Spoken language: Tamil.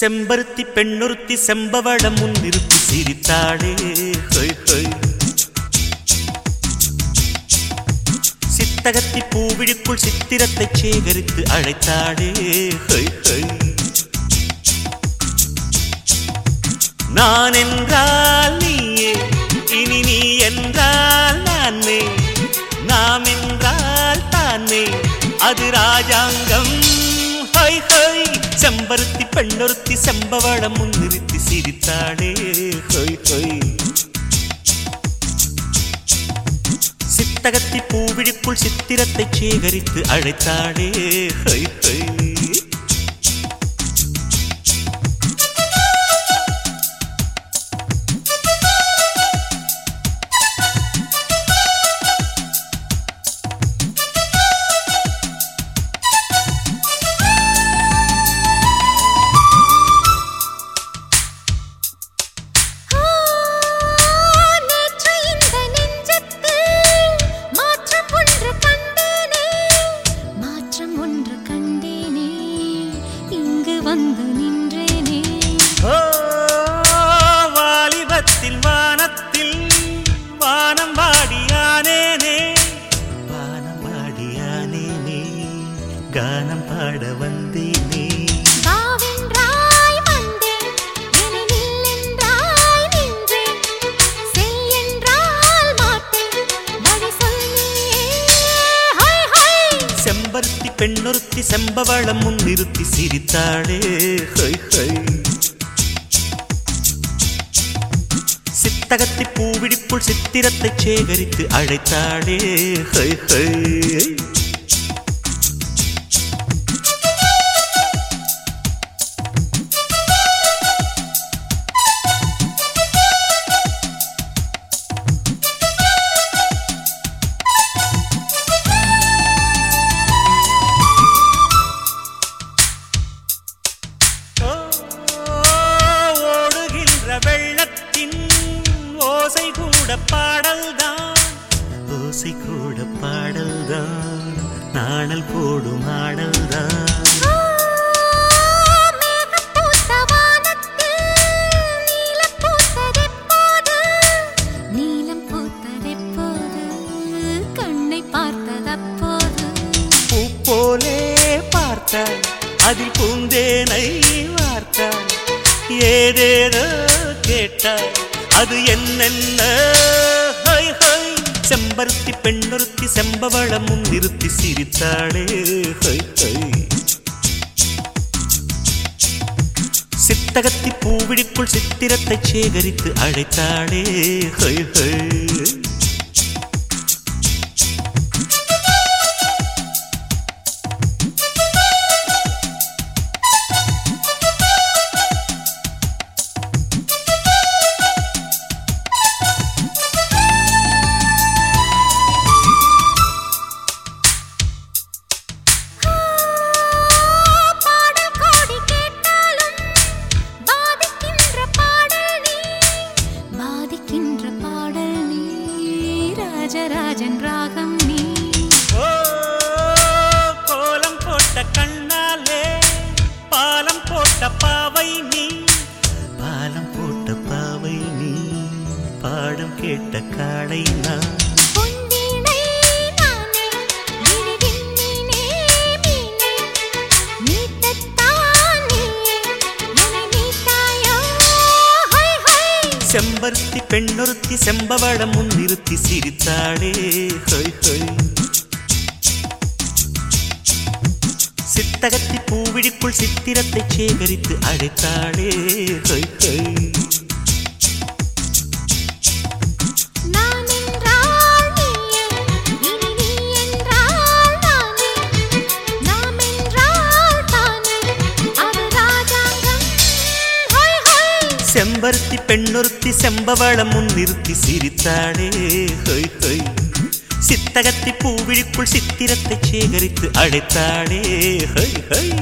செம்பருத்தி பெண்ணுறுத்தி செம்பவளம் முன்னிறுத்தி சிரித்தாளே. ஹொய் ஹொய் சித்தகத்தி பூவிழுக்குள் சித்திரத்தை சேகரித்து அழைத்தாளே. ஹொய் ஹொய் நான் என்றால் நீயே செம்பருத்தி பெண்ணொருத்தி செம்பவளம் முன்னிறுத்தி சிரித்தாளே. ஹொய் ஹொய். சித்தகத்தி பூவிழிப்புள் சித்திரத்தை சேகரித்து அழைத்தாளே. ஹொய் ஹொய். நீயே ஹொய் ஹொய். செம்பருத்தி பெண்ணொருத்தி செம்பவளம் முன்னிறுத்தி சிரித்தாளே. ஹொய் ஹொய் சித்தகத்தி பூவிழிப்புள் சித்திரத்தை சேகரித்து அழைத்தாளே. ஹொய் ஹொய் ஓசை கூட பாடல்தான் ஓசை கூட பாடல்தான் நாணல் போடும் ஆடல்தான் போலே பார்த்தாய் அதில் பூந்தேனை வார்த்தாய் ஏதேதோ கேட்டாய். அது என்னென்ன? செம்பருத்தி பெண்ணொருத்தி செம்பவளமும் நிறுத்தி சிரித்தாளே. ஹொய் ஹொய் சித்தகத்தி பூவிடிக்குள் சித்திரத்தை சேகரித்து அழைத்தாளே. High high. பாடம் கேட்ட காளை நான். செம்பருத்தி பெண்ணொருத்தி செம்பவளம் முன்னிறுத்தி சிரித்தாளே. ஹொய் ஹொய் சித்தகத்தி பூவிழிக்குள் சித்திரத்தை சேகரித்து அழைத்தாளே ஹொய் ஹொய் செம்பருத்தி பெண்ணொருத்தி செம்பவளம் முன்னிறுத்தி சிரித்தாளே ஹொய் ஹொய் சித்தகத்தி பூவிழிக்குள் சித்திரத்தை சேகரித்து அழைத்தாளே ஹொய் ஹொய்